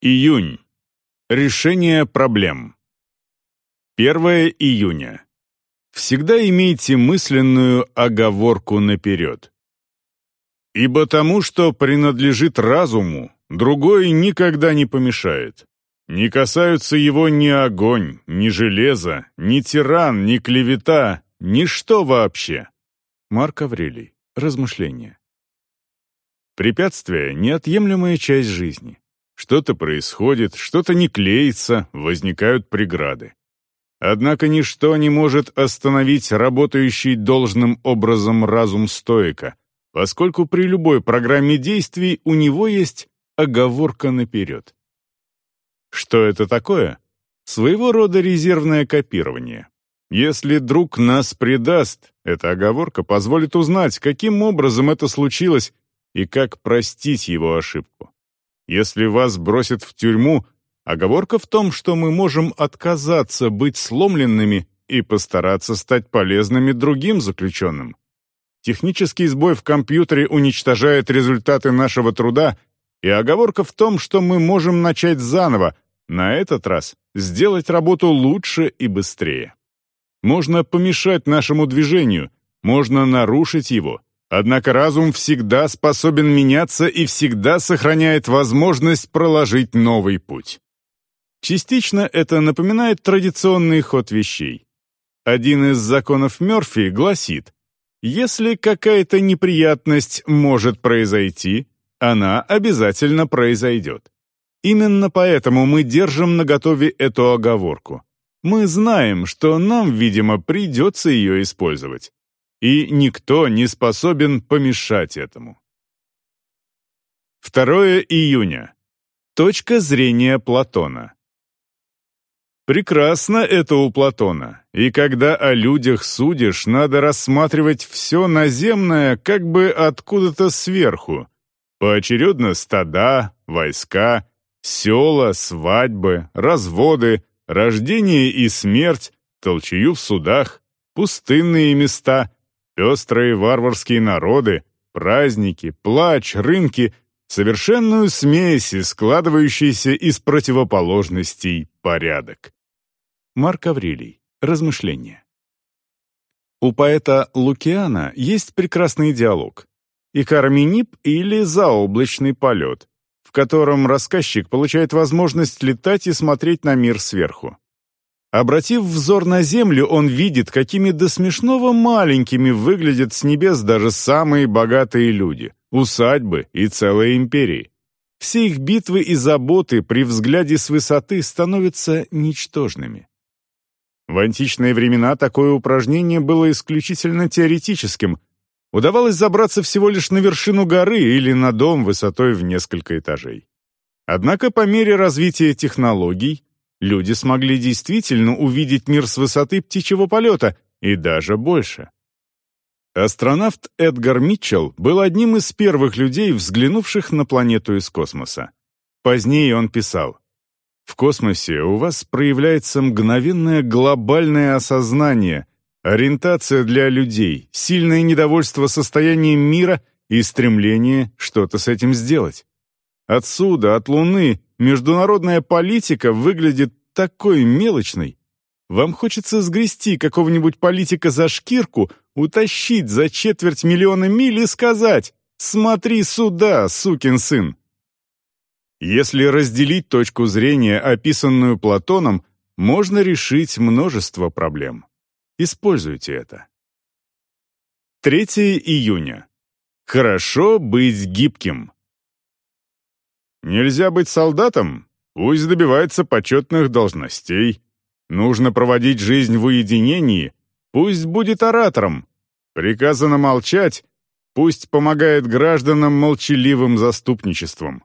Июнь. Решение проблем. 1 июня. Всегда имейте мысленную оговорку наперед. Ибо тому, что принадлежит разуму, другой никогда не помешает. Не касаются его ни огонь, ни железо, ни тиран, ни клевета, ничто вообще. Марк Аврелий. Размышления. Препятствия — неотъемлемая часть жизни. Что-то происходит, что-то не клеится, возникают преграды. Однако ничто не может остановить работающий должным образом разум стоика, поскольку при любой программе действий у него есть оговорка наперед. Что это такое? Своего рода резервное копирование. Если друг нас предаст, эта оговорка позволит узнать, каким образом это случилось и как простить его ошибку. Если вас бросят в тюрьму, оговорка в том, что мы можем отказаться быть сломленными и постараться стать полезными другим заключенным. Технический сбой в компьютере уничтожает результаты нашего труда, и оговорка в том, что мы можем начать заново, на этот раз сделать работу лучше и быстрее. Можно помешать нашему движению, можно нарушить его, Однако разум всегда способен меняться и всегда сохраняет возможность проложить новый путь. Частично это напоминает традиционный ход вещей. Один из законов Мёрфи гласит, если какая-то неприятность может произойти, она обязательно произойдет. Именно поэтому мы держим наготове эту оговорку. Мы знаем, что нам, видимо, придется ее использовать и никто не способен помешать этому. 2 июня. Точка зрения Платона. Прекрасно это у Платона, и когда о людях судишь, надо рассматривать все наземное как бы откуда-то сверху. Поочередно стада, войска, села, свадьбы, разводы, рождение и смерть, толчую в судах, пустынные места, Пестрые варварские народы, праздники, плач, рынки — совершенную смесь, складывающуюся из противоположностей порядок. Марк Аврелий. Размышления. У поэта Лукиана есть прекрасный диалог «Икарминип» или «Заоблачный полет», в котором рассказчик получает возможность летать и смотреть на мир сверху. Обратив взор на землю, он видит, какими до смешного маленькими выглядят с небес даже самые богатые люди, усадьбы и целые империи. Все их битвы и заботы при взгляде с высоты становятся ничтожными. В античные времена такое упражнение было исключительно теоретическим. Удавалось забраться всего лишь на вершину горы или на дом высотой в несколько этажей. Однако по мере развития технологий люди смогли действительно увидеть мир с высоты птичьего полета и даже больше. Астронавт Эдгар Митчелл был одним из первых людей, взглянувших на планету из космоса. Позднее он писал, «В космосе у вас проявляется мгновенное глобальное осознание, ориентация для людей, сильное недовольство состоянием мира и стремление что-то с этим сделать. Отсюда, от Луны, международная политика выглядит такой мелочной. Вам хочется сгрести какого-нибудь политика за шкирку, утащить за четверть миллиона миль и сказать «Смотри сюда, сукин сын!». Если разделить точку зрения, описанную Платоном, можно решить множество проблем. Используйте это. 3 июня. Хорошо быть гибким. Нельзя быть солдатом? Пусть добивается почетных должностей. Нужно проводить жизнь в уединении? Пусть будет оратором. Приказано молчать? Пусть помогает гражданам молчаливым заступничеством.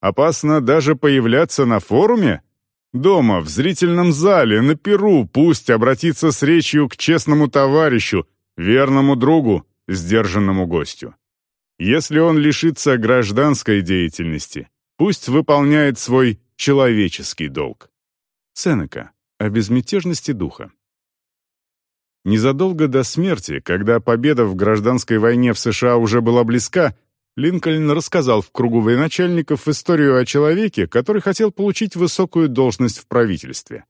Опасно даже появляться на форуме? Дома, в зрительном зале, на перу пусть обратится с речью к честному товарищу, верному другу, сдержанному гостю. Если он лишится гражданской деятельности, Пусть выполняет свой человеческий долг. Сенека. О безмятежности духа. Незадолго до смерти, когда победа в гражданской войне в США уже была близка, Линкольн рассказал в кругу военачальников историю о человеке, который хотел получить высокую должность в правительстве.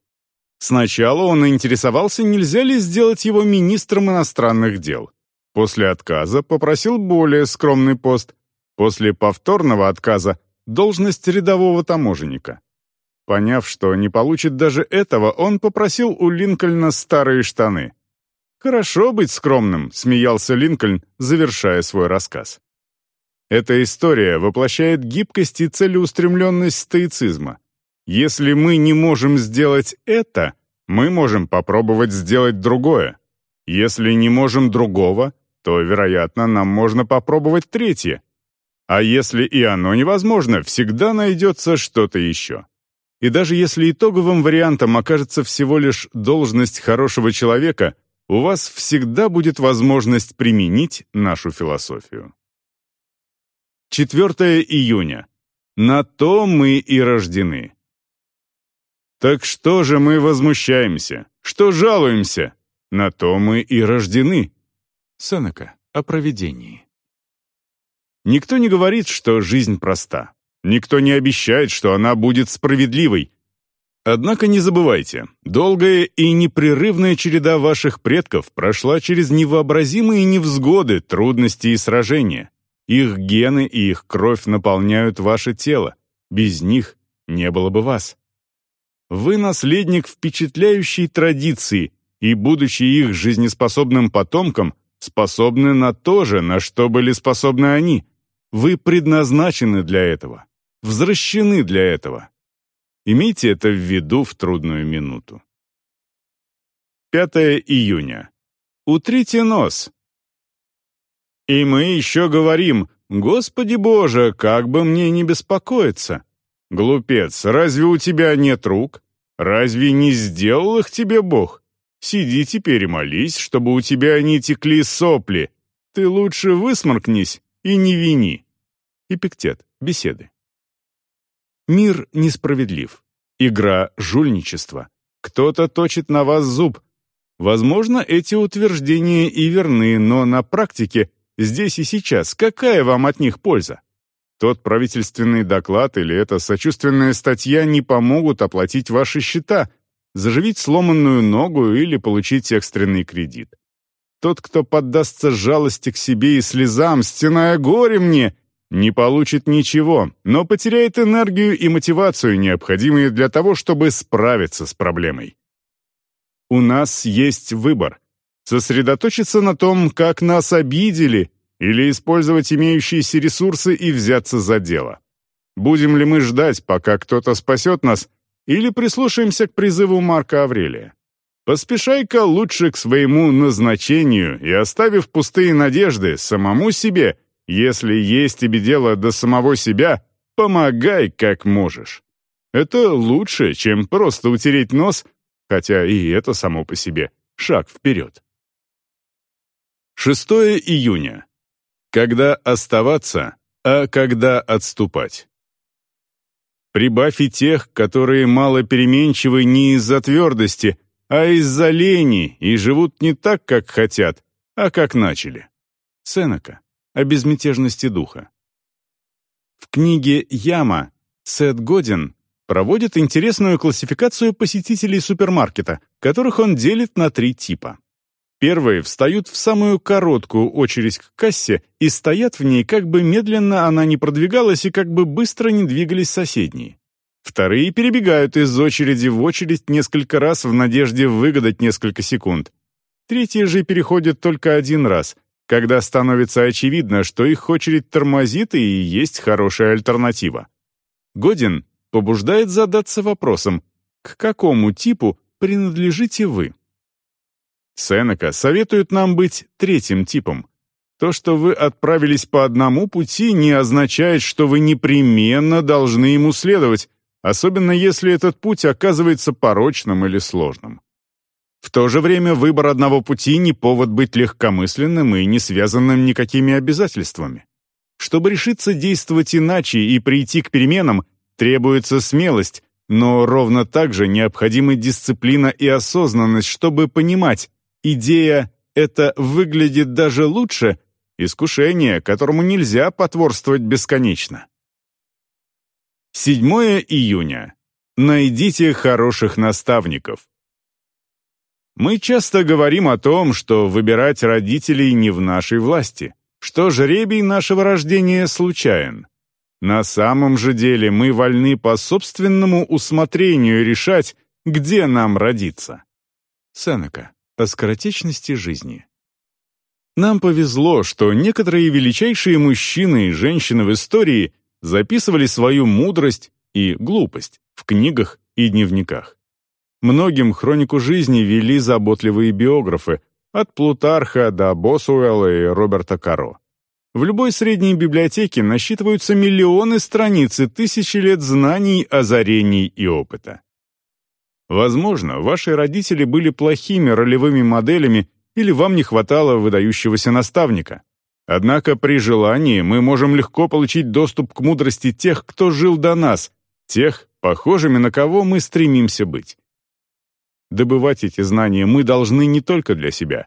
Сначала он интересовался, нельзя ли сделать его министром иностранных дел. После отказа попросил более скромный пост. После повторного отказа – должность рядового таможенника. Поняв, что не получит даже этого, он попросил у Линкольна старые штаны. «Хорошо быть скромным», — смеялся Линкольн, завершая свой рассказ. Эта история воплощает гибкость и целеустремленность стоицизма. Если мы не можем сделать это, мы можем попробовать сделать другое. Если не можем другого, то, вероятно, нам можно попробовать третье. А если и оно невозможно, всегда найдется что-то еще. И даже если итоговым вариантом окажется всего лишь должность хорошего человека, у вас всегда будет возможность применить нашу философию. 4 июня. На то мы и рождены. Так что же мы возмущаемся? Что жалуемся? На то мы и рождены. Сенека о провидении. Никто не говорит, что жизнь проста. Никто не обещает, что она будет справедливой. Однако не забывайте, долгая и непрерывная череда ваших предков прошла через невообразимые невзгоды, трудности и сражения. Их гены и их кровь наполняют ваше тело. Без них не было бы вас. Вы наследник впечатляющей традиции, и, будучи их жизнеспособным потомком, способны на то же, на что были способны они. Вы предназначены для этого, взращены для этого. Имейте это в виду в трудную минуту. 5 июня. Утрите нос. И мы еще говорим, «Господи Боже, как бы мне не беспокоиться!» Глупец, разве у тебя нет рук? Разве не сделал их тебе Бог? Сиди теперь и молись, чтобы у тебя не текли сопли. Ты лучше высморкнись и не вини. Эпиктет. Беседы. Мир несправедлив. Игра — жульничество. Кто-то точит на вас зуб. Возможно, эти утверждения и верны, но на практике Здесь и сейчас, какая вам от них польза? Тот правительственный доклад или эта сочувственная статья не помогут оплатить ваши счета, заживить сломанную ногу или получить экстренный кредит. Тот, кто поддастся жалости к себе и слезам, стеная горе мне, не получит ничего, но потеряет энергию и мотивацию, необходимые для того, чтобы справиться с проблемой. У нас есть выбор сосредоточиться на том, как нас обидели, или использовать имеющиеся ресурсы и взяться за дело. Будем ли мы ждать, пока кто-то спасет нас, или прислушаемся к призыву Марка Аврелия? Поспешай-ка лучше к своему назначению и, оставив пустые надежды самому себе, если есть тебе дело до самого себя, помогай как можешь. Это лучше, чем просто утереть нос, хотя и это само по себе шаг вперед. 6 июня. Когда оставаться, а когда отступать. Прибавь и тех, которые малопеременчивы не из-за твердости, а из-за лени и живут не так, как хотят, а как начали. Сенека. О безмятежности духа. В книге «Яма» Сет Годин проводит интересную классификацию посетителей супермаркета, которых он делит на три типа. Первые встают в самую короткую очередь к кассе и стоят в ней, как бы медленно она не продвигалась и как бы быстро не двигались соседние. Вторые перебегают из очереди в очередь несколько раз в надежде выгадать несколько секунд. Третьи же переходят только один раз, когда становится очевидно, что их очередь тормозит и есть хорошая альтернатива. Годин побуждает задаться вопросом, к какому типу принадлежите вы? Сенека советует нам быть третьим типом. То, что вы отправились по одному пути, не означает, что вы непременно должны ему следовать, особенно если этот путь оказывается порочным или сложным. В то же время выбор одного пути не повод быть легкомысленным и не связанным никакими обязательствами. Чтобы решиться действовать иначе и прийти к переменам, требуется смелость, но ровно так же необходима дисциплина и осознанность, чтобы понимать, идея «это выглядит даже лучше» искушение, которому нельзя потворствовать бесконечно. 7 июня. Найдите хороших наставников. Мы часто говорим о том, что выбирать родителей не в нашей власти, что жребий нашего рождения случайен. На самом же деле мы вольны по собственному усмотрению решать, где нам родиться. Сенека. О скоротечности жизни. Нам повезло, что некоторые величайшие мужчины и женщины в истории записывали свою мудрость и глупость в книгах и дневниках. Многим хронику жизни вели заботливые биографы, от Плутарха до Босуэлла и Роберта Каро. В любой средней библиотеке насчитываются миллионы страниц и тысячи лет знаний, озарений и опыта. Возможно, ваши родители были плохими ролевыми моделями или вам не хватало выдающегося наставника. Однако при желании мы можем легко получить доступ к мудрости тех, кто жил до нас, тех, похожими на кого мы стремимся быть. Добывать эти знания мы должны не только для себя.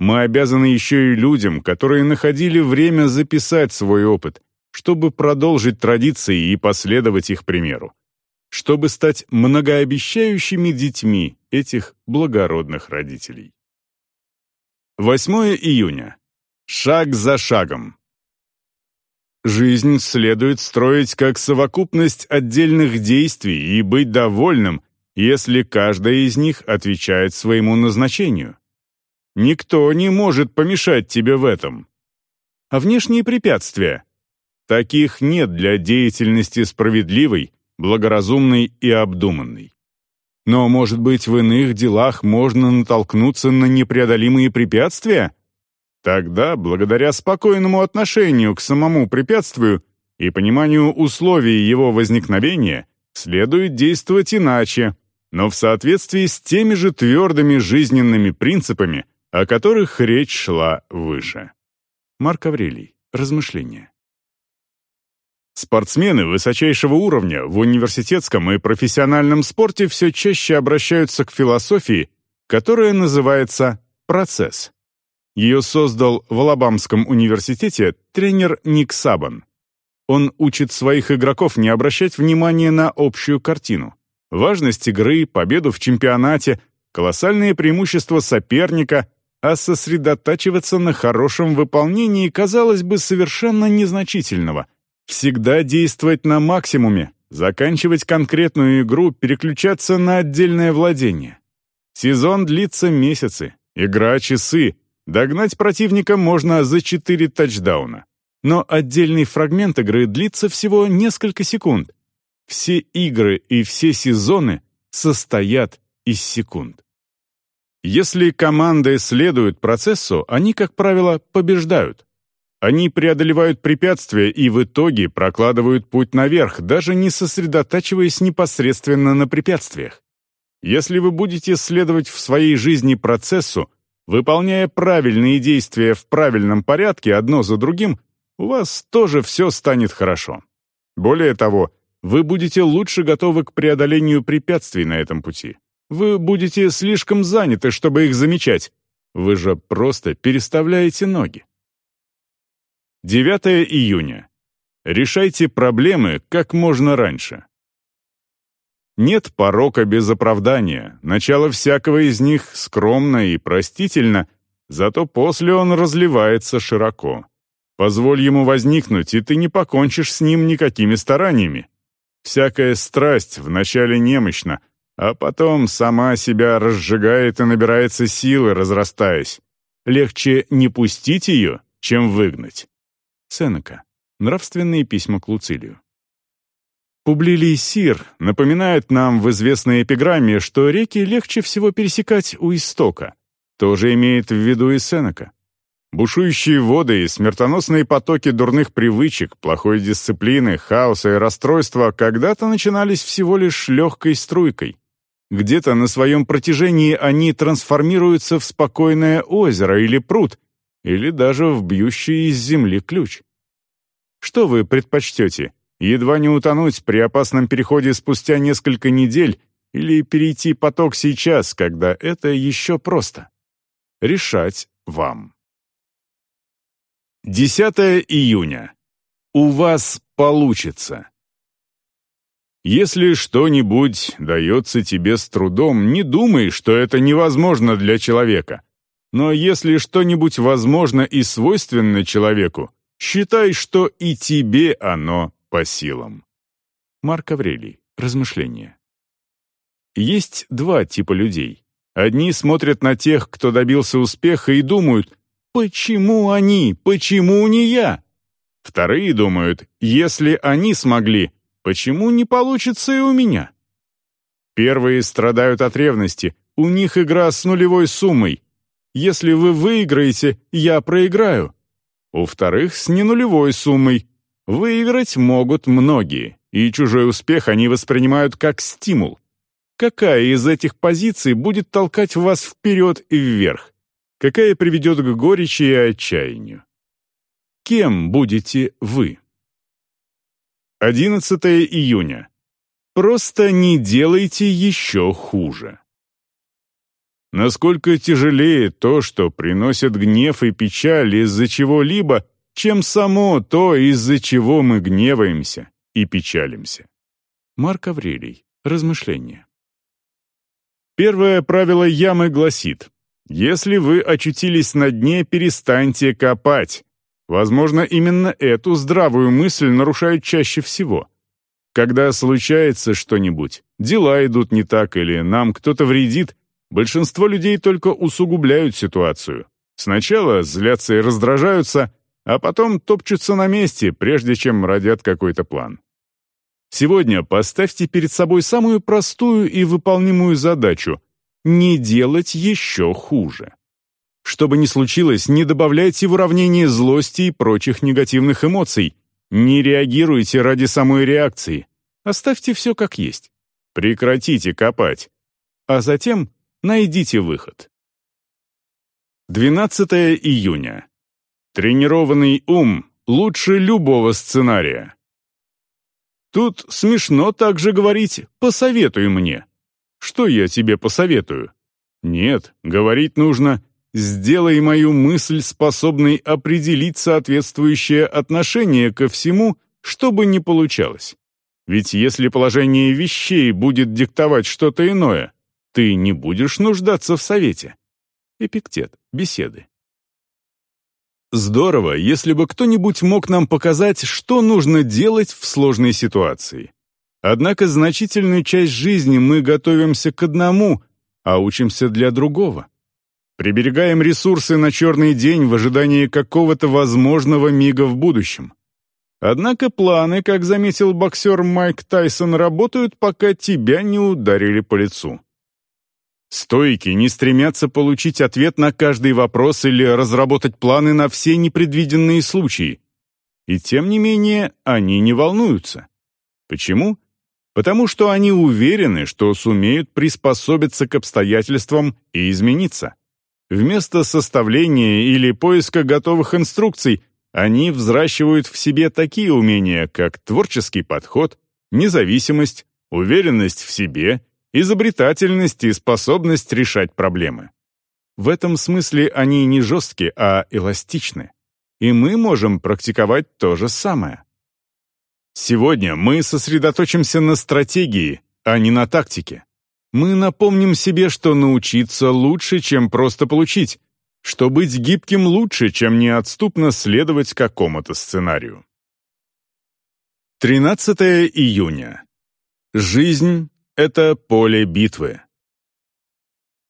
Мы обязаны еще и людям, которые находили время записать свой опыт, чтобы продолжить традиции и последовать их примеру. Чтобы стать многообещающими детьми этих благородных родителей. 8 июня. Шаг за шагом. Жизнь следует строить как совокупность отдельных действий и быть довольным, если каждая из них отвечает своему назначению. Никто не может помешать тебе в этом. А внешние препятствия? Таких нет для деятельности справедливой, благоразумной и обдуманной. Но, может быть, в иных делах можно натолкнуться на непреодолимые препятствия? Тогда, благодаря спокойному отношению к самому препятствию и пониманию условий его возникновения, следует действовать иначе, но в соответствии с теми же твердыми жизненными принципами, о которых речь шла выше. Марк Аврелий. Размышления. Спортсмены высочайшего уровня в университетском и профессиональном спорте все чаще обращаются к философии, которая называется «процесс». Ее создал в Алабамском университете тренер Ник Сабан. Он учит своих игроков не обращать внимания на общую картину. Важность игры, победу в чемпионате, колоссальные преимущества соперника, а сосредотачиваться на хорошем выполнении, казалось бы, совершенно незначительного – Всегда действовать на максимуме, заканчивать конкретную игру, переключаться на отдельное владение. Сезон длится месяцы, игра — часы. Догнать противника можно за 4 тачдауна. Но отдельный фрагмент игры длится всего несколько секунд. Все игры и все сезоны состоят из секунд. Если команды следуют процессу, они, как правило, побеждают. Они преодолевают препятствия и в итоге прокладывают путь наверх, даже не сосредотачиваясь непосредственно на препятствиях. Если вы будете следовать в своей жизни процессу, выполняя правильные действия в правильном порядке одно за другим, у вас тоже все станет хорошо. Более того, вы будете лучше готовы к преодолению препятствий на этом пути. Вы будете слишком заняты, чтобы их замечать. Вы же просто переставляете ноги. 9 июня. Решайте проблемы как можно раньше. Нет порока без оправдания, начало всякого из них скромно и простительно, зато после он разливается широко. Позволь ему возникнуть, и ты не покончишь с ним никакими стараниями. Всякая страсть вначале немощна, а потом сама себя разжигает и набирается силы, разрастаясь. Легче не пустить ее, чем выгнать. Сенека. Нравственные письма к Луцилию. Публилий Сир напоминает нам в известной эпиграмме, что реки легче всего пересекать у истока. Тоже имеет в виду и Сенека. Бушующие воды и смертоносные потоки дурных привычек, плохой дисциплины, хаоса и расстройства когда-то начинались всего лишь легкой струйкой. Где-то на своем протяжении они трансформируются в спокойное озеро или пруд, или даже в бьющий из земли ключ. Что вы предпочтете? Едва не утонуть при опасном переходе спустя несколько недель или перейти поток сейчас, когда это еще просто? Решать вам. 10 июня. У вас получится. Если что-нибудь дается тебе с трудом, не думай, что это невозможно для человека. Но если что-нибудь возможно и свойственно человеку, считай, что и тебе оно по силам. Марк Аврелий. Размышления. Есть два типа людей. Одни смотрят на тех, кто добился успеха, и думают, почему они, почему не я? Вторые думают, если они смогли, почему не получится и у меня? Первые страдают от ревности, у них игра с нулевой суммой. Если вы выиграете, я проиграю. У вторых с ненулевой суммой. Выиграть могут многие, и чужой успех они воспринимают как стимул. Какая из этих позиций будет толкать вас вперед и вверх? Какая приведет к горечи и отчаянию? Кем будете вы? 11 июня. Просто не делайте еще хуже. Насколько тяжелее то, что приносит гнев и печаль из-за чего-либо, чем само то, из-за чего мы гневаемся и печалимся. Марк Аврелий. Размышления. Первое правило ямы гласит, если вы очутились на дне, перестаньте копать. Возможно, именно эту здравую мысль нарушают чаще всего. Когда случается что-нибудь, дела идут не так или нам кто-то вредит, большинство людей только усугубляют ситуацию. Сначала злятся и раздражаются, а потом топчутся на месте, прежде чем родят какой-то план. Сегодня поставьте перед собой самую простую и выполнимую задачу — не делать еще хуже. Что бы ни случилось, не добавляйте в уравнение злости и прочих негативных эмоций. Не реагируйте ради самой реакции. Оставьте все как есть. Прекратите копать. А затем найдите выход. 12 июня. Тренированный ум лучше любого сценария. Тут смешно также говорить «посоветуй мне». Что я тебе посоветую? Нет, говорить нужно «сделай мою мысль способной определить соответствующее отношение ко всему, что бы ни получалось». Ведь если положение вещей будет диктовать что-то иное, ты не будешь нуждаться в совете. Эпиктет. Беседы. Здорово, если бы кто-нибудь мог нам показать, что нужно делать в сложной ситуации. Однако значительную часть жизни мы готовимся к одному, а учимся для другого. Приберегаем ресурсы на черный день в ожидании какого-то возможного мига в будущем. Однако планы, как заметил боксер Майк Тайсон, работают, пока тебя не ударили по лицу. Стойки не стремятся получить ответ на каждый вопрос или разработать планы на все непредвиденные случаи. И тем не менее, они не волнуются. Почему? Потому что они уверены, что сумеют приспособиться к обстоятельствам и измениться. Вместо составления или поиска готовых инструкций они взращивают в себе такие умения, как творческий подход, независимость, уверенность в себе изобретательность и способность решать проблемы. В этом смысле они не жесткие, а эластичны. И мы можем практиковать то же самое. Сегодня мы сосредоточимся на стратегии, а не на тактике. Мы напомним себе, что научиться лучше, чем просто получить, что быть гибким лучше, чем неотступно следовать какому-то сценарию. 13 июня. Жизнь это поле битвы.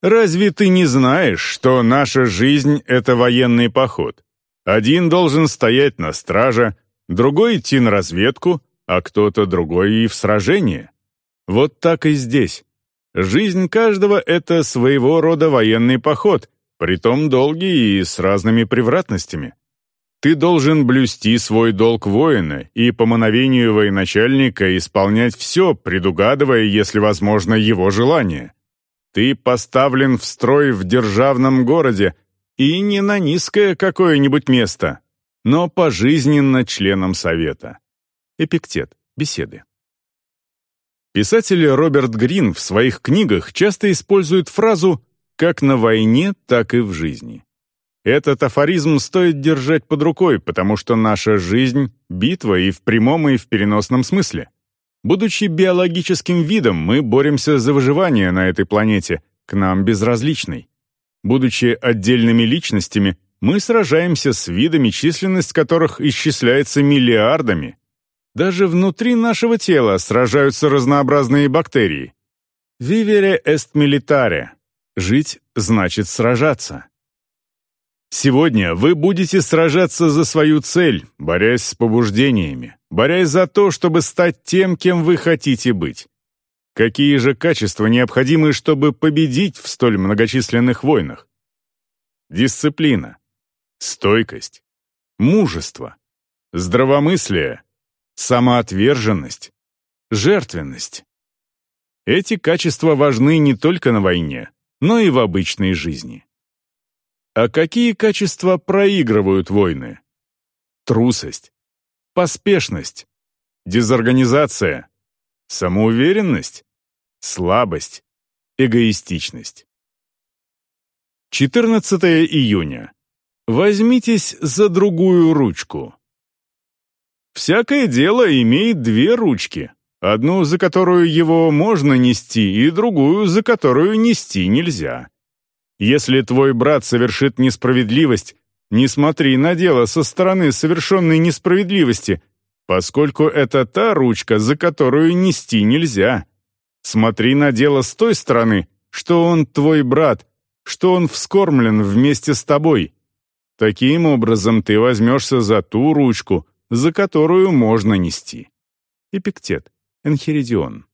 Разве ты не знаешь, что наша жизнь — это военный поход? Один должен стоять на страже, другой идти на разведку, а кто-то другой и в сражение. Вот так и здесь. Жизнь каждого — это своего рода военный поход, притом долгий и с разными превратностями. Ты должен блюсти свой долг воина и по мановению военачальника исполнять все, предугадывая, если возможно, его желание. Ты поставлен в строй в державном городе и не на низкое какое-нибудь место, но пожизненно членом совета. Эпиктет. Беседы. Писатель Роберт Грин в своих книгах часто использует фразу «как на войне, так и в жизни». Этот афоризм стоит держать под рукой, потому что наша жизнь — битва и в прямом, и в переносном смысле. Будучи биологическим видом, мы боремся за выживание на этой планете, к нам безразличной. Будучи отдельными личностями, мы сражаемся с видами, численность которых исчисляется миллиардами. Даже внутри нашего тела сражаются разнообразные бактерии. «Vivere est militare» — «жить значит сражаться». Сегодня вы будете сражаться за свою цель, борясь с побуждениями, борясь за то, чтобы стать тем, кем вы хотите быть. Какие же качества необходимы, чтобы победить в столь многочисленных войнах? Дисциплина, стойкость, мужество, здравомыслие, самоотверженность, жертвенность. Эти качества важны не только на войне, но и в обычной жизни. А какие качества проигрывают войны? Трусость, поспешность, дезорганизация, самоуверенность, слабость, эгоистичность. 14 июня. Возьмитесь за другую ручку. Всякое дело имеет две ручки. Одну, за которую его можно нести, и другую, за которую нести нельзя. Если твой брат совершит несправедливость, не смотри на дело со стороны совершенной несправедливости, поскольку это та ручка, за которую нести нельзя. Смотри на дело с той стороны, что он твой брат, что он вскормлен вместе с тобой. Таким образом ты возьмешься за ту ручку, за которую можно нести. Эпиктет, Энхиридион.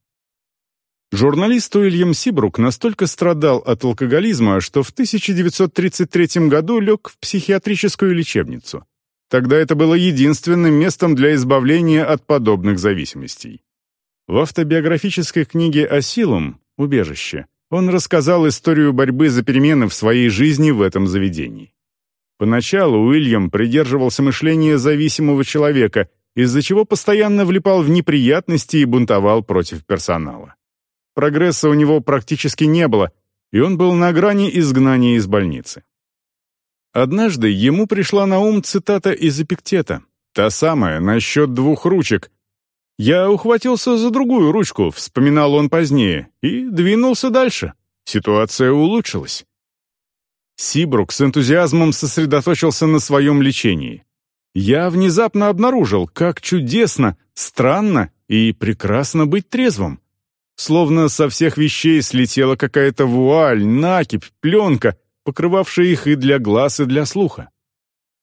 Журналист Уильям Сибрук настолько страдал от алкоголизма, что в 1933 году лег в психиатрическую лечебницу. Тогда это было единственным местом для избавления от подобных зависимостей. В автобиографической книге «Асилум. Убежище» он рассказал историю борьбы за перемены в своей жизни в этом заведении. Поначалу Уильям придерживался мышления зависимого человека, из-за чего постоянно влипал в неприятности и бунтовал против персонала. Прогресса у него практически не было, и он был на грани изгнания из больницы. Однажды ему пришла на ум цитата из Эпиктета, та самая, насчет двух ручек. «Я ухватился за другую ручку», — вспоминал он позднее, и двинулся дальше. Ситуация улучшилась. Сибрук с энтузиазмом сосредоточился на своем лечении. «Я внезапно обнаружил, как чудесно, странно и прекрасно быть трезвым. Словно со всех вещей слетела какая-то вуаль, накипь, пленка, покрывавшая их и для глаз, и для слуха.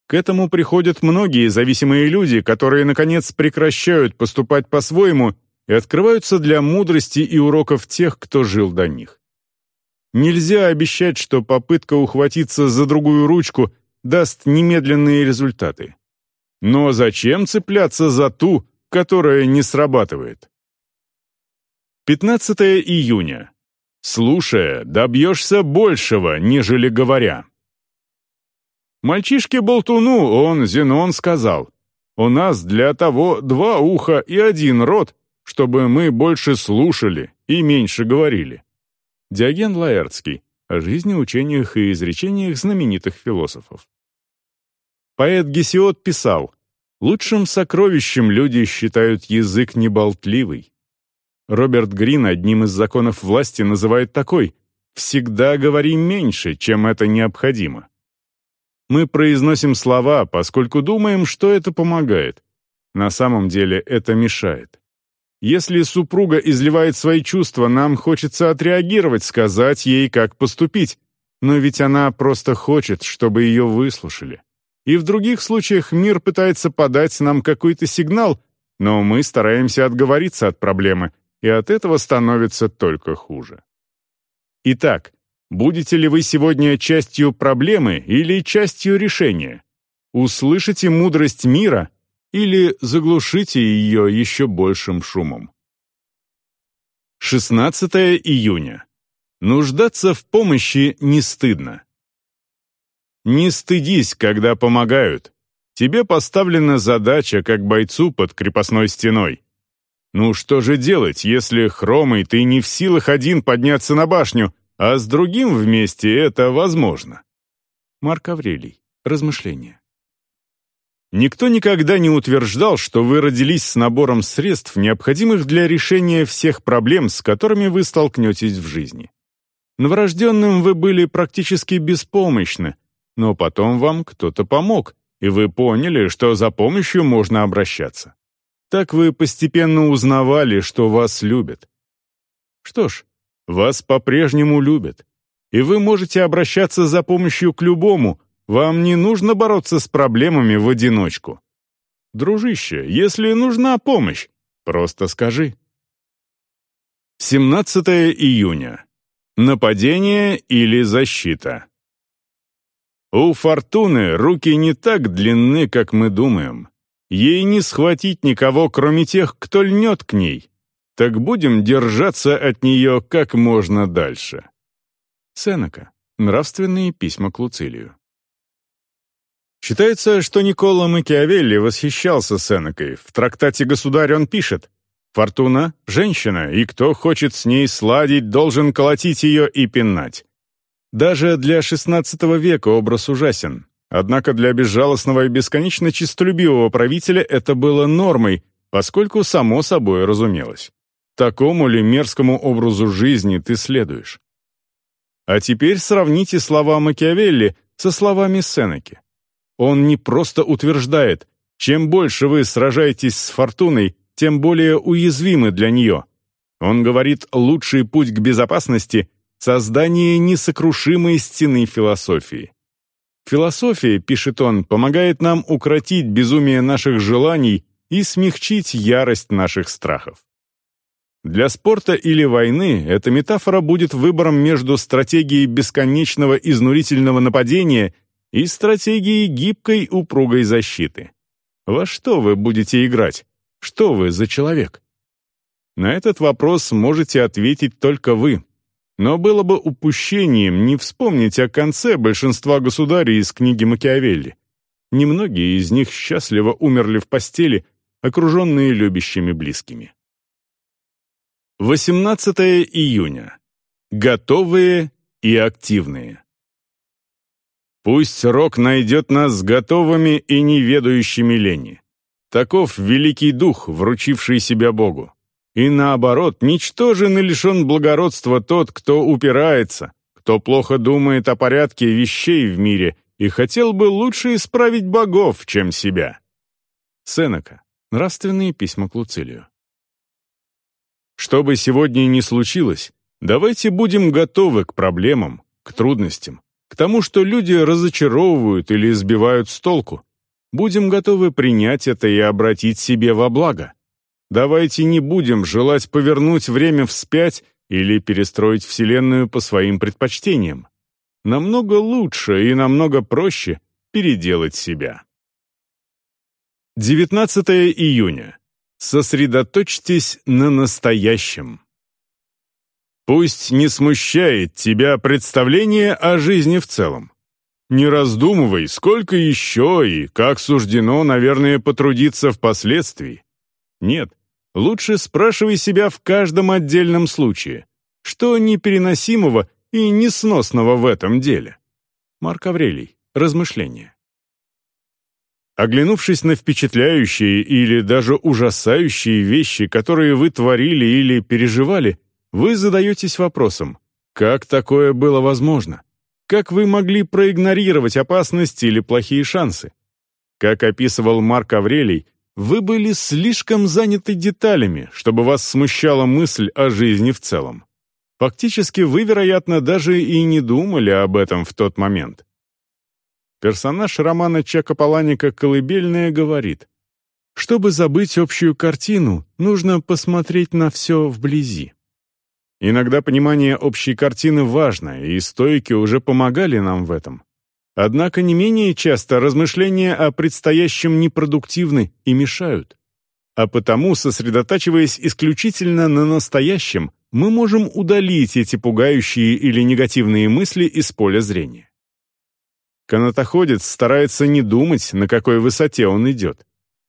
К этому приходят многие зависимые люди, которые, наконец, прекращают поступать по-своему и открываются для мудрости и уроков тех, кто жил до них. Нельзя обещать, что попытка ухватиться за другую ручку даст немедленные результаты. Но зачем цепляться за ту, которая не срабатывает? 15 июня. Слушая, добьешься большего, нежели говоря. Мальчишке-болтуну он, Зенон, сказал, «У нас для того два уха и один рот, чтобы мы больше слушали и меньше говорили». Диоген Лаэртский о жизни, учениях и изречениях знаменитых философов. Поэт Гесиод писал, «Лучшим сокровищем люди считают язык неболтливый, Роберт Грин одним из законов власти называет такой «всегда говори меньше, чем это необходимо». Мы произносим слова, поскольку думаем, что это помогает. На самом деле это мешает. Если супруга изливает свои чувства, нам хочется отреагировать, сказать ей, как поступить. Но ведь она просто хочет, чтобы ее выслушали. И в других случаях мир пытается подать нам какой-то сигнал, но мы стараемся отговориться от проблемы, и от этого становится только хуже. Итак, будете ли вы сегодня частью проблемы или частью решения? Услышите мудрость мира или заглушите ее еще большим шумом? 16 июня. Нуждаться в помощи не стыдно. Не стыдись, когда помогают. Тебе поставлена задача, как бойцу под крепостной стеной. Ну что же делать, если хромой ты не в силах один подняться на башню, а с другим вместе это возможно? Марк Аврелий. Размышления. Никто никогда не утверждал, что вы родились с набором средств, необходимых для решения всех проблем, с которыми вы столкнетесь в жизни. Новорожденным вы были практически беспомощны, но потом вам кто-то помог, и вы поняли, что за помощью можно обращаться. Так вы постепенно узнавали, что вас любят. Что ж, вас по-прежнему любят, и вы можете обращаться за помощью к любому, вам не нужно бороться с проблемами в одиночку. Дружище, если нужна помощь, просто скажи. 17 июня. Нападение или защита? У Фортуны руки не так длинны, как мы думаем. Ей не схватить никого, кроме тех, кто льнет к ней. Так будем держаться от нее как можно дальше. Сенека. Нравственные письма к Луцилию. Считается, что Никола Макиавелли восхищался Сенекой. В трактате «Государь» он пишет «Фортуна — женщина, и кто хочет с ней сладить, должен колотить ее и пинать». Даже для XVI века образ ужасен. Однако для безжалостного и бесконечно честолюбивого правителя это было нормой, поскольку само собой разумелось. Такому ли мерзкому образу жизни ты следуешь? А теперь сравните слова Макиавелли со словами Сенеки. Он не просто утверждает, чем больше вы сражаетесь с фортуной, тем более уязвимы для нее. Он говорит, лучший путь к безопасности — создание несокрушимой стены философии. Философия, пишет он, помогает нам укротить безумие наших желаний и смягчить ярость наших страхов. Для спорта или войны эта метафора будет выбором между стратегией бесконечного изнурительного нападения и стратегией гибкой упругой защиты. Во что вы будете играть? Что вы за человек? На этот вопрос можете ответить только вы. Но было бы упущением не вспомнить о конце большинства государей из книги Макиавелли. Немногие из них счастливо умерли в постели, окруженные любящими близкими. 18 июня. Готовые и активные. Пусть рок найдет нас готовыми и неведающими лени. Таков великий дух, вручивший себя Богу. И наоборот, ничтожен и лишен благородства тот, кто упирается, кто плохо думает о порядке вещей в мире и хотел бы лучше исправить богов, чем себя. Сенека. Нравственные письма к Луцилию. Что бы сегодня ни случилось, давайте будем готовы к проблемам, к трудностям, к тому, что люди разочаровывают или сбивают с толку. Будем готовы принять это и обратить себе во благо. Давайте не будем желать повернуть время вспять или перестроить Вселенную по своим предпочтениям. Намного лучше и намного проще переделать себя. 19 июня. Сосредоточьтесь на настоящем. Пусть не смущает тебя представление о жизни в целом. Не раздумывай, сколько еще и как суждено, наверное, потрудиться впоследствии. Нет, лучше спрашивай себя в каждом отдельном случае, что непереносимого и несносного в этом деле. Марк Аврелий. Размышления. Оглянувшись на впечатляющие или даже ужасающие вещи, которые вы творили или переживали, вы задаетесь вопросом, как такое было возможно? Как вы могли проигнорировать опасности или плохие шансы? Как описывал Марк Аврелий, вы были слишком заняты деталями, чтобы вас смущала мысль о жизни в целом. Фактически вы, вероятно, даже и не думали об этом в тот момент. Персонаж романа Чака Паланика «Колыбельная» говорит, «Чтобы забыть общую картину, нужно посмотреть на все вблизи». Иногда понимание общей картины важно, и стойки уже помогали нам в этом. Однако не менее часто размышления о предстоящем непродуктивны и мешают. А потому, сосредотачиваясь исключительно на настоящем, мы можем удалить эти пугающие или негативные мысли из поля зрения. Канатоходец старается не думать, на какой высоте он идет.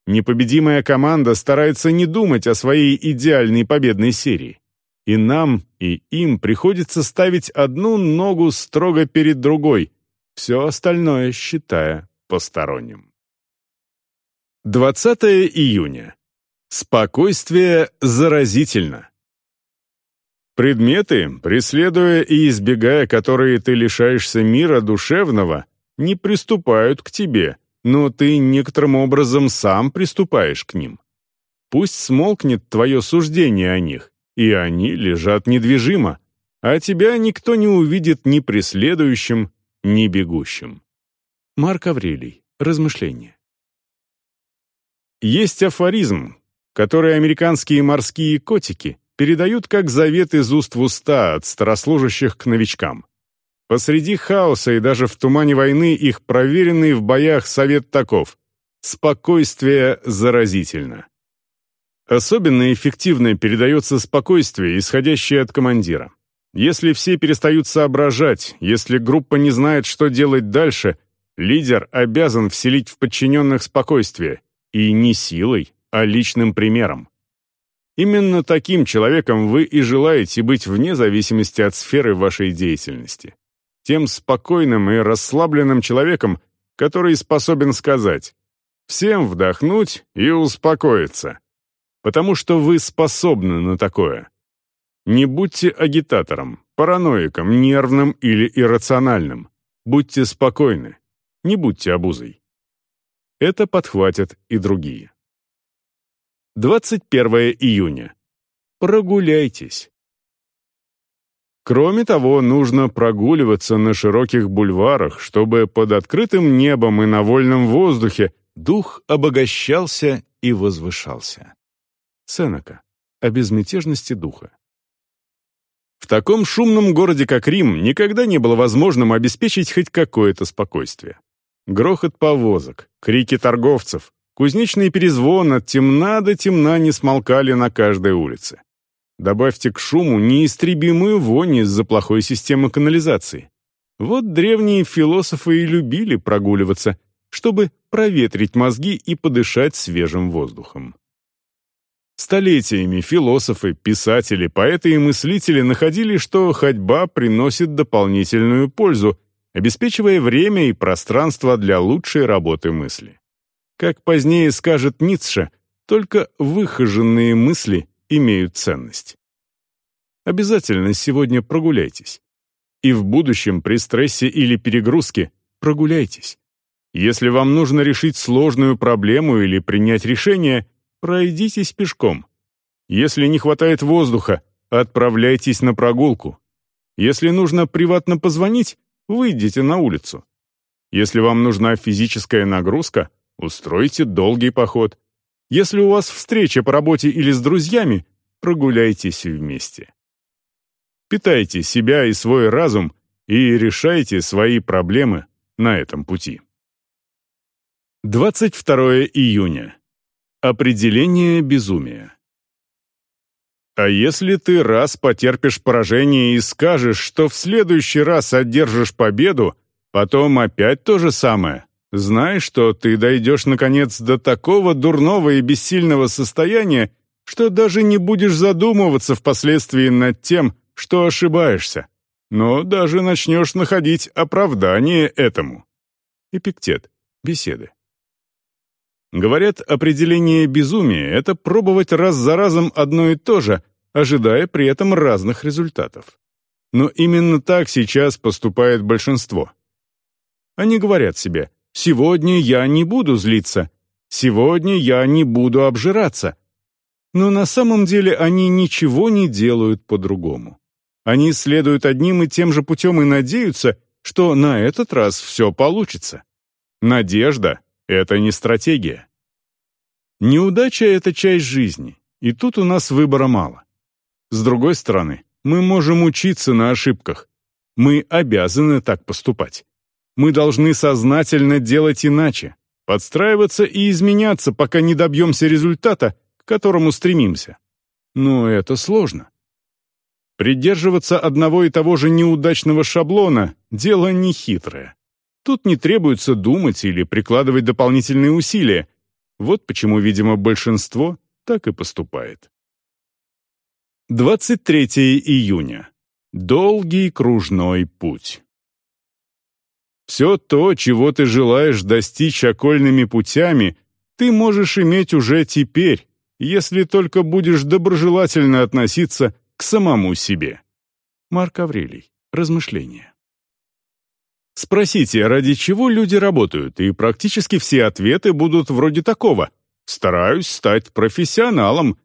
Непобедимая команда старается не думать о своей идеальной победной серии. И нам, и им приходится ставить одну ногу строго перед другой, все остальное считая посторонним. 20 июня. Спокойствие заразительно. Предметы, преследуя и избегая которые ты лишаешься мира душевного, не приступают к тебе, но ты некоторым образом сам приступаешь к ним. Пусть смолкнет твое суждение о них, и они лежат недвижимо, а тебя никто не увидит ни преследующим, ни бегущим. Марк Аврелий. Размышления. Есть афоризм, который американские морские котики передают как завет из уст в уста от старослужащих к новичкам. Посреди хаоса и даже в тумане войны их проверенный в боях совет таков — спокойствие заразительно. Особенно эффективно передается спокойствие, исходящее от командира. Если все перестают соображать, если группа не знает, что делать дальше, лидер обязан вселить в подчиненных спокойствие, и не силой, а личным примером. Именно таким человеком вы и желаете быть вне зависимости от сферы вашей деятельности. Тем спокойным и расслабленным человеком, который способен сказать «всем вдохнуть и успокоиться», потому что вы способны на такое. Не будьте агитатором, параноиком, нервным или иррациональным. Будьте спокойны, не будьте обузой. Это подхватят и другие. 21 июня. Прогуляйтесь. Кроме того, нужно прогуливаться на широких бульварах, чтобы под открытым небом и на вольном воздухе дух обогащался и возвышался. Сенека. О безмятежности духа. В таком шумном городе, как Рим, никогда не было возможным обеспечить хоть какое-то спокойствие. Грохот повозок, крики торговцев, Кузнечный перезвон от темна до темна не смолкали на каждой улице. Добавьте к шуму неистребимую вонь из-за плохой системы канализации. Вот древние философы и любили прогуливаться, чтобы проветрить мозги и подышать свежим воздухом. Столетиями философы, писатели, поэты и мыслители находили, что ходьба приносит дополнительную пользу, обеспечивая время и пространство для лучшей работы мысли. Как позднее скажет Ницше, только выхоженные мысли имеют ценность. Обязательно сегодня прогуляйтесь. И в будущем при стрессе или перегрузке прогуляйтесь. Если вам нужно решить сложную проблему или принять решение, пройдитесь пешком. Если не хватает воздуха, отправляйтесь на прогулку. Если нужно приватно позвонить, выйдите на улицу. Если вам нужна физическая нагрузка, Устройте долгий поход. Если у вас встреча по работе или с друзьями, прогуляйтесь вместе. Питайте себя и свой разум и решайте свои проблемы на этом пути. 22 июня. Определение безумия. А если ты раз потерпишь поражение и скажешь, что в следующий раз одержишь победу, потом опять то же самое, Знай, что ты дойдешь, наконец, до такого дурного и бессильного состояния, что даже не будешь задумываться впоследствии над тем, что ошибаешься, но даже начнешь находить оправдание этому. Эпиктет. Беседы. Говорят, определение безумия — это пробовать раз за разом одно и то же, ожидая при этом разных результатов. Но именно так сейчас поступает большинство. Они говорят себе — Сегодня я не буду злиться. Сегодня я не буду обжираться. Но на самом деле они ничего не делают по-другому. Они следуют одним и тем же путем и надеются, что на этот раз все получится. Надежда — это не стратегия. Неудача — это часть жизни, и тут у нас выбора мало. С другой стороны, мы можем учиться на ошибках. Мы обязаны так поступать. Мы должны сознательно делать иначе, подстраиваться и изменяться, пока не добьемся результата, к которому стремимся. Но это сложно. Придерживаться одного и того же неудачного шаблона – дело нехитрое. Тут не требуется думать или прикладывать дополнительные усилия. Вот почему, видимо, большинство так и поступает. 23 июня. Долгий кружной путь. Все то, чего ты желаешь достичь окольными путями, ты можешь иметь уже теперь, если только будешь доброжелательно относиться к самому себе. Марк Аврелий. Размышления. Спросите, ради чего люди работают, и практически все ответы будут вроде такого. Стараюсь стать профессионалом.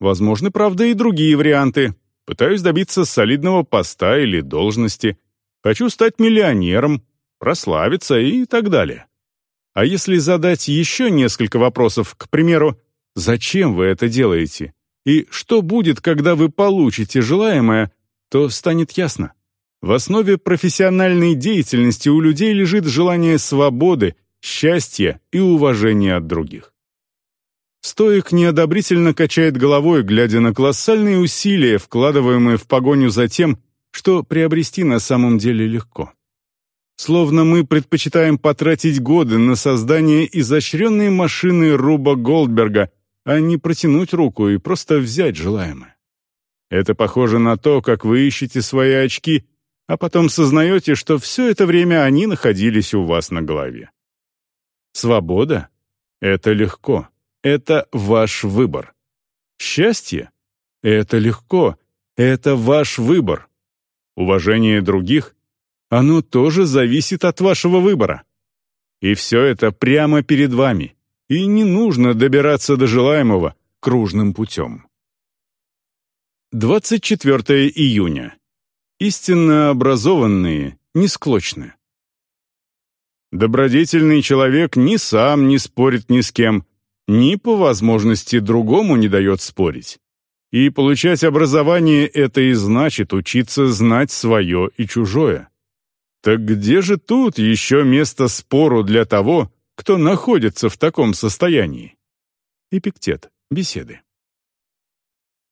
Возможны, правда, и другие варианты. Пытаюсь добиться солидного поста или должности. Хочу стать миллионером, прославиться и так далее. А если задать еще несколько вопросов, к примеру, зачем вы это делаете? И что будет, когда вы получите желаемое, то станет ясно. В основе профессиональной деятельности у людей лежит желание свободы, счастья и уважения от других. Стоик неодобрительно качает головой, глядя на колоссальные усилия, вкладываемые в погоню за тем, что приобрести на самом деле легко. Словно мы предпочитаем потратить годы на создание изощренной машины Руба Голдберга, а не протянуть руку и просто взять желаемое. Это похоже на то, как вы ищете свои очки, а потом сознаете, что все это время они находились у вас на голове. Свобода — это легко, это ваш выбор. Счастье — это легко, это ваш выбор. Уважение других — оно тоже зависит от вашего выбора. И все это прямо перед вами, и не нужно добираться до желаемого кружным путем. 24 июня. Истинно образованные не склочны. Добродетельный человек ни сам не спорит ни с кем, ни по возможности другому не дает спорить. И получать образование — это и значит учиться знать свое и чужое. Так где же тут еще место спору для того, кто находится в таком состоянии. Эпиктет. Беседы.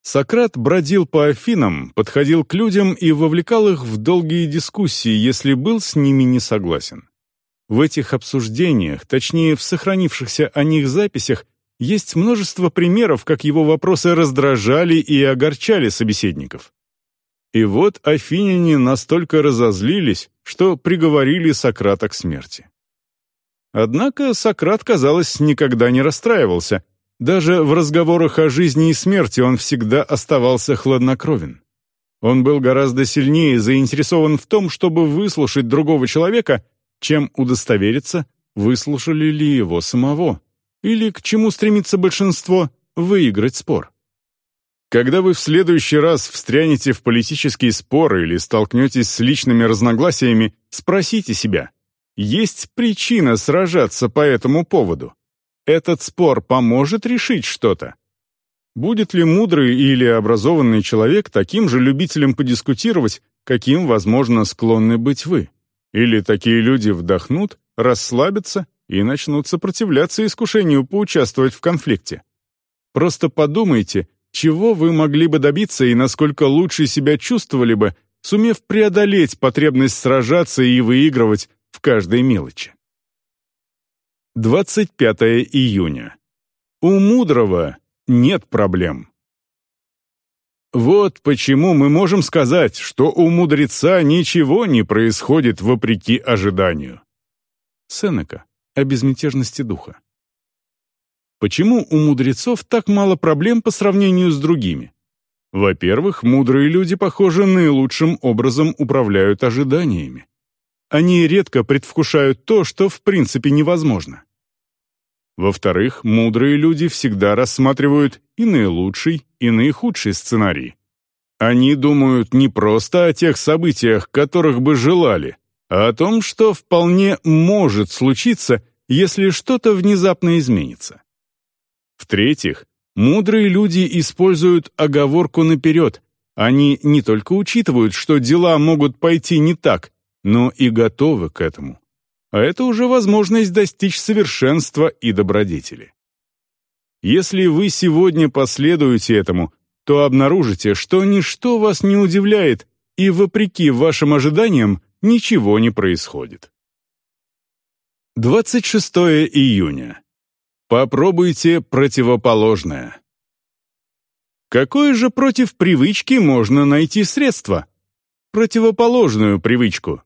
Сократ бродил по Афинам, подходил к людям и вовлекал их в долгие дискуссии, если был с ними не согласен. В этих обсуждениях, точнее в сохранившихся о них записях, есть множество примеров, как его вопросы раздражали и огорчали собеседников. И вот афиняне настолько разозлились, что приговорили Сократа к смерти. Однако Сократ, казалось, никогда не расстраивался. Даже в разговорах о жизни и смерти он всегда оставался хладнокровен. Он был гораздо сильнее заинтересован в том, чтобы выслушать другого человека, чем удостовериться, выслушали ли его самого, или к чему стремится большинство — выиграть спор. Когда вы в следующий раз встрянете в политический спор или столкнетесь с личными разногласиями, спросите себя — есть причина сражаться по этому поводу. Этот спор поможет решить что-то. Будет ли мудрый или образованный человек таким же любителем подискутировать, каким, возможно, склонны быть вы? Или такие люди вдохнут, расслабятся и начнут сопротивляться искушению поучаствовать в конфликте? Просто подумайте, чего вы могли бы добиться и насколько лучше себя чувствовали бы, сумев преодолеть потребность сражаться и выигрывать в каждой мелочи. 25 июня. У мудрого нет проблем. Вот почему мы можем сказать, что у мудреца ничего не происходит вопреки ожиданию. Сенека. О безмятежности духа. Почему у мудрецов так мало проблем по сравнению с другими? Во-первых, мудрые люди, похоже, наилучшим образом управляют ожиданиями. Они редко предвкушают то, что в принципе невозможно. Во-вторых, мудрые люди всегда рассматривают и наилучший, и наихудший сценарий. Они думают не просто о тех событиях, которых бы желали, а о том, что вполне может случиться, если что-то внезапно изменится. В-третьих, мудрые люди используют оговорку наперед. Они не только учитывают, что дела могут пойти не так, но и готовы к этому. А это уже возможность достичь совершенства и добродетели. Если вы сегодня последуете этому, то обнаружите, что ничто вас не удивляет, и вопреки вашим ожиданиям ничего не происходит. 26 июня. Попробуйте противоположное. Какое же против привычки можно найти средство? Противоположную привычку.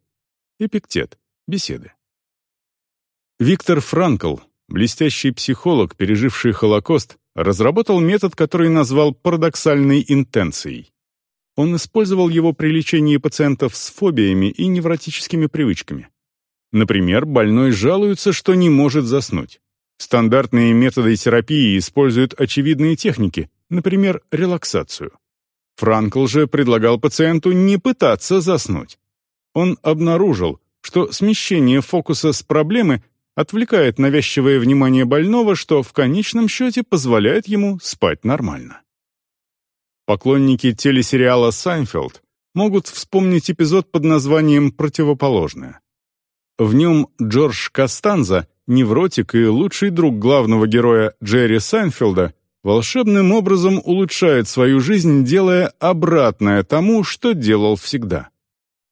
Эпиктет. Беседы. Виктор Франкл, блестящий психолог, переживший Холокост, разработал метод, который назвал парадоксальной интенцией. Он использовал его при лечении пациентов с фобиями и невротическими привычками. Например, больной жалуется, что не может заснуть. Стандартные методы терапии используют очевидные техники, например, релаксацию. Франкл же предлагал пациенту не пытаться заснуть. Он обнаружил, что смещение фокуса с проблемы отвлекает навязчивое внимание больного, что в конечном счете позволяет ему спать нормально. Поклонники телесериала «Сайнфелд» могут вспомнить эпизод под названием «Противоположное». В нем Джордж Кастанза, невротик и лучший друг главного героя Джерри Сайнфелда, волшебным образом улучшает свою жизнь, делая обратное тому, что делал всегда.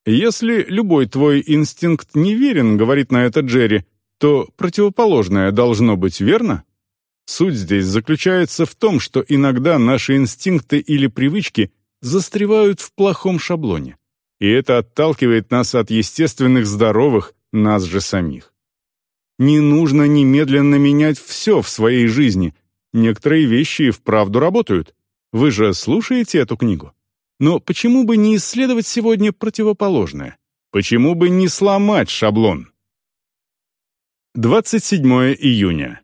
Если любой твой инстинкт неверен, говорит на это Джерри, то противоположное должно быть верно? Суть здесь заключается в том, что иногда наши инстинкты или привычки застревают в плохом шаблоне, и это отталкивает нас от естественных здоровых, нас же самих. Не нужно немедленно менять все в своей жизни. Некоторые вещи и вправду работают. Вы же слушаете эту книгу? Но почему бы не исследовать сегодня противоположное? Почему бы не сломать шаблон? 27 июня.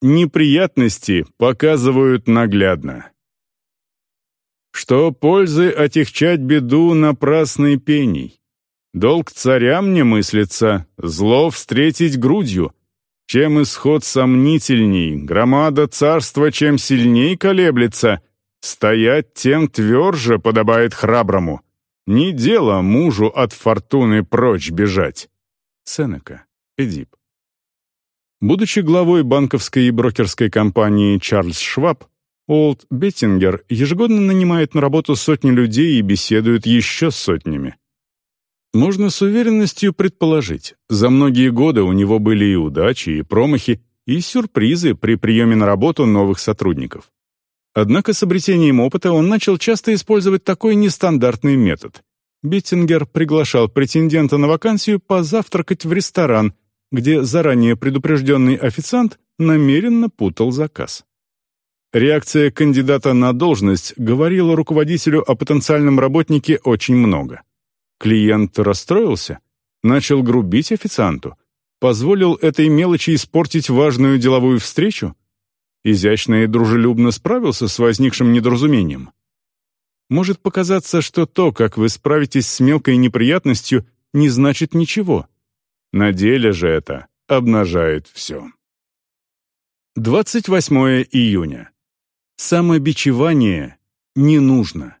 Неприятности показывают наглядно. Что пользы отягчать беду напрасной пеней? Долг царям не мыслится, зло встретить грудью. Чем исход сомнительней, громада царства чем сильней колеблется, стоять тем тверже подобает храброму. Не дело мужу от фортуны прочь бежать. Сенека, Эдип. Будучи главой банковской и брокерской компании «Чарльз Шваб», Олд Беттингер ежегодно нанимает на работу сотни людей и беседует еще с сотнями. Можно с уверенностью предположить, за многие годы у него были и удачи, и промахи, и сюрпризы при приеме на работу новых сотрудников. Однако с обретением опыта он начал часто использовать такой нестандартный метод. Беттингер приглашал претендента на вакансию позавтракать в ресторан, где заранее предупрежденный официант намеренно путал заказ. Реакция кандидата на должность говорила руководителю о потенциальном работнике очень много. Клиент расстроился, начал грубить официанту, позволил этой мелочи испортить важную деловую встречу, изящно и дружелюбно справился с возникшим недоразумением. Может показаться, что то, как вы справитесь с мелкой неприятностью, не значит ничего — на деле же это обнажает все. 28 июня. Самобичевание не нужно.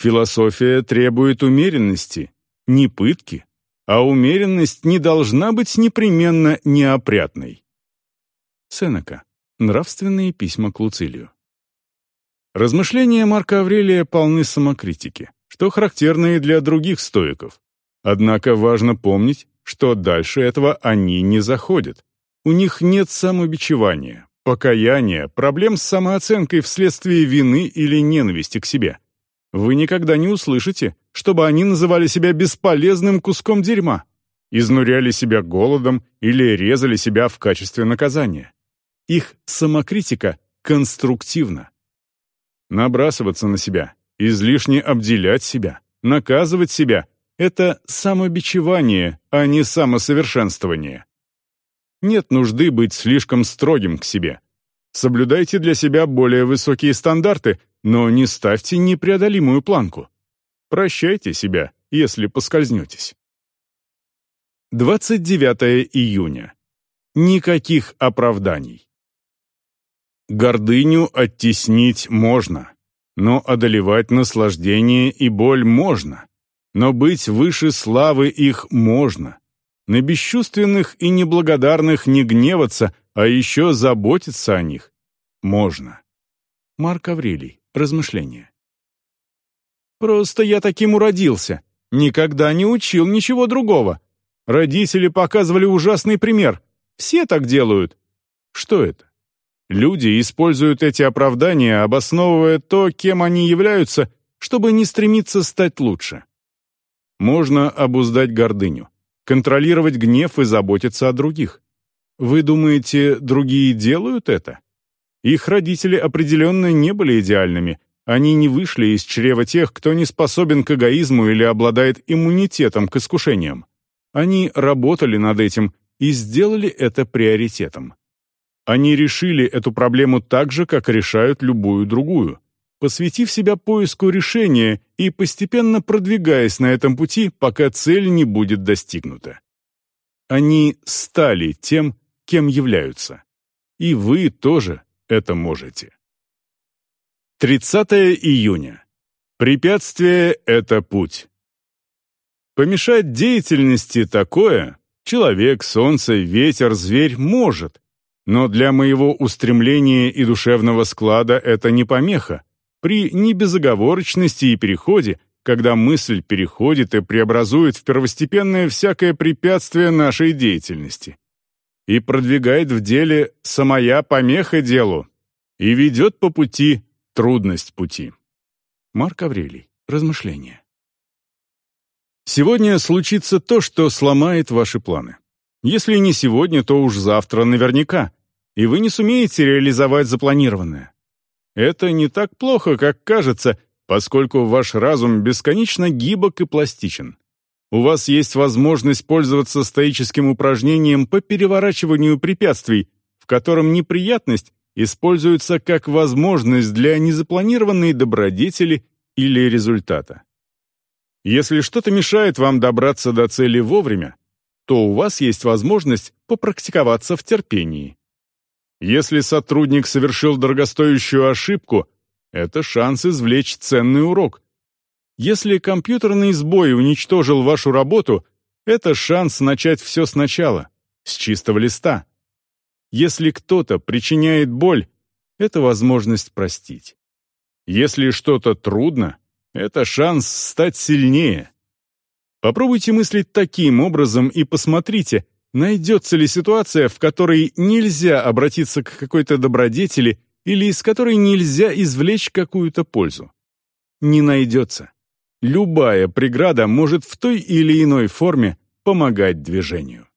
Философия требует умеренности, не пытки, а умеренность не должна быть непременно неопрятной. Сенека. Нравственные письма к Луцилию. Размышления Марка Аврелия полны самокритики, что характерно и для других стоиков. Однако важно помнить, что дальше этого они не заходят. У них нет самобичевания, покаяния, проблем с самооценкой вследствие вины или ненависти к себе. Вы никогда не услышите, чтобы они называли себя бесполезным куском дерьма, изнуряли себя голодом или резали себя в качестве наказания. Их самокритика конструктивна. Набрасываться на себя, излишне обделять себя, наказывать себя — это самобичевание, а не самосовершенствование. Нет нужды быть слишком строгим к себе. Соблюдайте для себя более высокие стандарты, но не ставьте непреодолимую планку. Прощайте себя, если поскользнетесь. 29 июня. Никаких оправданий. Гордыню оттеснить можно, но одолевать наслаждение и боль можно. Но быть выше славы их можно. На бесчувственных и неблагодарных не гневаться, а еще заботиться о них можно. Марк Аврелий. Размышления. «Просто я таким уродился. Никогда не учил ничего другого. Родители показывали ужасный пример. Все так делают. Что это? Люди используют эти оправдания, обосновывая то, кем они являются, чтобы не стремиться стать лучше. Можно обуздать гордыню. контролировать гнев и заботиться о других. Вы думаете, другие делают это? Их родители определенно не были идеальными, они не вышли из чрева тех, кто не способен к эгоизму или обладает иммунитетом к искушениям. Они работали над этим и сделали это приоритетом. Они решили эту проблему так же, как решают любую другую, посвятив себя поиску решения и постепенно продвигаясь на этом пути, пока цель не будет достигнута. Они стали тем, кем являются. И вы тоже это можете. 30 июня. Препятствие — это путь. Помешать деятельности такое человек, солнце, ветер, зверь может, но для моего устремления и душевного склада это не помеха. При небезоговорочности и переходе, когда мысль переходит и преобразует в первостепенное всякое препятствие нашей деятельности. И продвигает в деле самая помеха делу, и ведет по пути Трудность пути. Марк Аврелий. Размышления. Сегодня случится то, что сломает ваши планы. Если не сегодня, то уж завтра наверняка, и вы не сумеете реализовать запланированное. Это не так плохо, как кажется, поскольку ваш разум бесконечно гибок и пластичен. У вас есть возможность пользоваться стоическим упражнением по переворачиванию препятствий, в котором неприятность используется как возможность для незапланированной добродетели или результата. Если что-то мешает вам добраться до цели вовремя, то у вас есть возможность попрактиковаться в терпении. Если сотрудник совершил дорогостоящую ошибку, это шанс извлечь ценный урок. Если компьютерный сбой уничтожил вашу работу, это шанс начать все сначала, с чистого листа. Если кто-то причиняет боль, это возможность простить. Если что-то трудно, это шанс стать сильнее. Попробуйте мыслить таким образом и посмотрите, найдется ли ситуация, в которой нельзя обратиться к какой-то добродетели или из которой нельзя извлечь какую-то пользу. Не найдется. Любая преграда может в той или иной форме помогать движению.